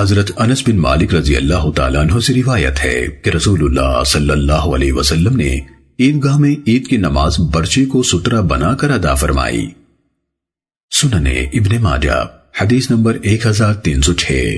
حضرت انس بن مالک رضی اللہ تعالیٰ عنہ سے روایت ہے کہ رسول اللہ صلی اللہ علیہ وسلم نے عیدگاہ میں عید کی نماز برچی کو سترہ بنا کر ادا فرمائی۔ سننے ابن ماجہ، حدیث نمبر ایک ہزار تین سو چھ۔